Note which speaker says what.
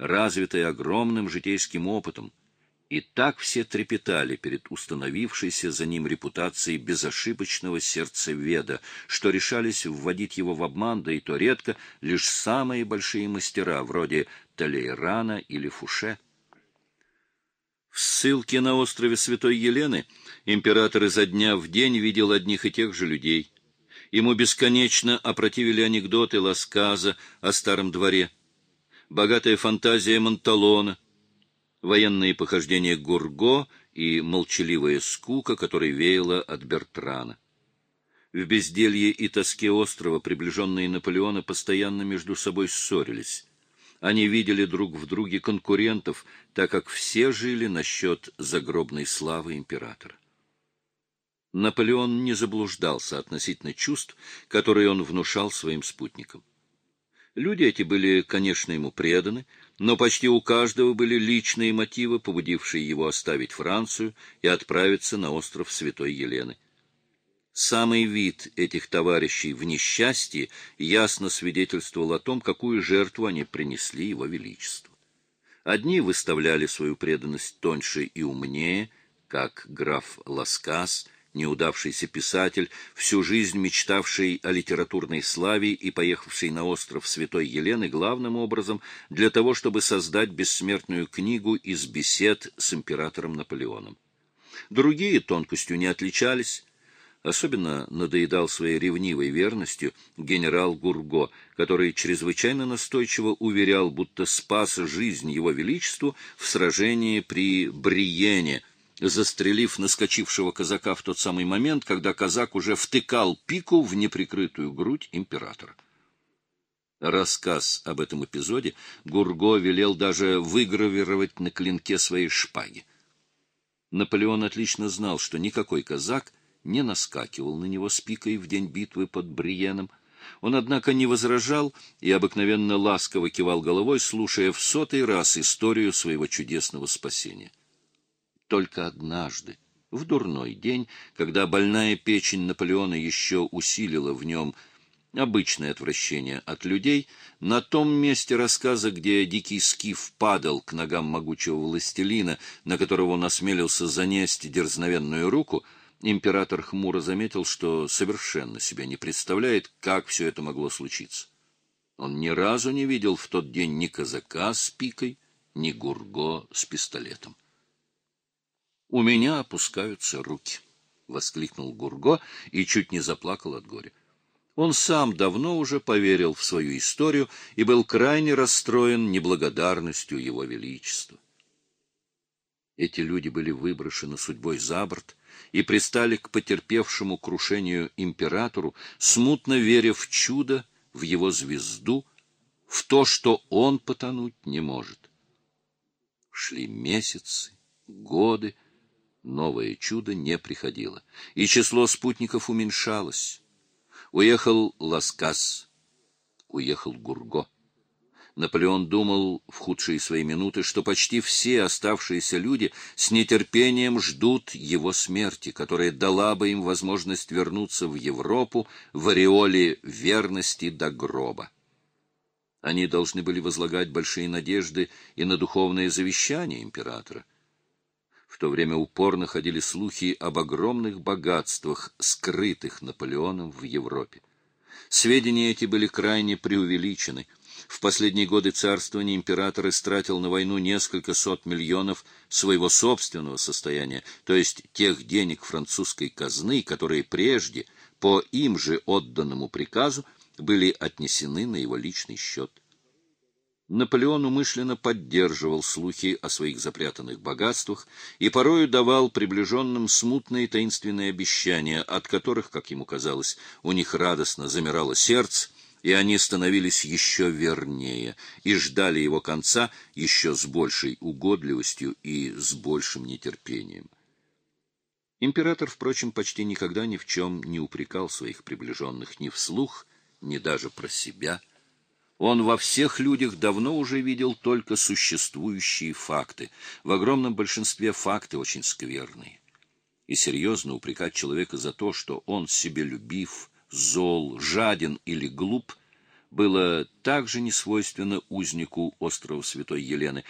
Speaker 1: развитое огромным житейским опытом, и так все трепетали перед установившейся за ним репутацией безошибочного сердцеведа, что решались вводить его в обман, да и то редко, лишь самые большие мастера, вроде Талейрана или Фуше. В ссылке на острове Святой Елены император изо дня в день видел одних и тех же людей. Ему бесконечно опротивили анекдоты Ласказа о старом дворе, богатая фантазия Монталона — военные похождения Гурго и молчаливая скука, которой веяла от Бертрана. В безделье и тоске острова приближенные Наполеона постоянно между собой ссорились. Они видели друг в друге конкурентов, так как все жили насчет загробной славы императора. Наполеон не заблуждался относительно чувств, которые он внушал своим спутникам. Люди эти были, конечно, ему преданы, но почти у каждого были личные мотивы, побудившие его оставить Францию и отправиться на остров Святой Елены. Самый вид этих товарищей в несчастье ясно свидетельствовал о том, какую жертву они принесли его величеству. Одни выставляли свою преданность тоньше и умнее, как граф Ласкас – неудавшийся писатель, всю жизнь мечтавший о литературной славе и поехавший на остров Святой Елены главным образом для того, чтобы создать бессмертную книгу из бесед с императором Наполеоном. Другие тонкостью не отличались. Особенно надоедал своей ревнивой верностью генерал Гурго, который чрезвычайно настойчиво уверял, будто спас жизнь его величеству в сражении при Бриене – застрелив наскочившего казака в тот самый момент, когда казак уже втыкал пику в неприкрытую грудь императора. Рассказ об этом эпизоде Гурго велел даже выгравировать на клинке своей шпаги. Наполеон отлично знал, что никакой казак не наскакивал на него с пикой в день битвы под Бриеном. Он, однако, не возражал и обыкновенно ласково кивал головой, слушая в сотый раз историю своего чудесного спасения. Только однажды, в дурной день, когда больная печень Наполеона еще усилила в нем обычное отвращение от людей, на том месте рассказа, где дикий скиф падал к ногам могучего властелина, на которого он осмелился занести дерзновенную руку, император хмуро заметил, что совершенно себя не представляет, как все это могло случиться. Он ни разу не видел в тот день ни казака с пикой, ни гурго с пистолетом. У меня опускаются руки, — воскликнул Гурго и чуть не заплакал от горя. Он сам давно уже поверил в свою историю и был крайне расстроен неблагодарностью его величества. Эти люди были выброшены судьбой за борт и пристали к потерпевшему крушению императору, смутно веря в чудо, в его звезду, в то, что он потонуть не может. Шли месяцы, годы, новое чудо не приходило, и число спутников уменьшалось. Уехал Ласкас, уехал Гурго. Наполеон думал в худшие свои минуты, что почти все оставшиеся люди с нетерпением ждут его смерти, которая дала бы им возможность вернуться в Европу в ореоле верности до гроба. Они должны были возлагать большие надежды и на духовное завещание императора. В то время упорно ходили слухи об огромных богатствах, скрытых Наполеоном в Европе. Сведения эти были крайне преувеличены. В последние годы царствования император истратил на войну несколько сот миллионов своего собственного состояния, то есть тех денег французской казны, которые прежде, по им же отданному приказу, были отнесены на его личный счет. Наполеон умышленно поддерживал слухи о своих запрятанных богатствах и порою давал приближенным смутные таинственные обещания, от которых, как ему казалось, у них радостно замирало сердце, и они становились еще вернее и ждали его конца еще с большей угодливостью и с большим нетерпением. Император, впрочем, почти никогда ни в чем не упрекал своих приближенных ни вслух, ни даже про себя – он во всех людях давно уже видел только существующие факты. В огромном большинстве факты очень скверные. И серьезно упрекать человека за то, что он себелюбив, зол, жаден или глуп, было также несвойственно узнику острова Святой Елены,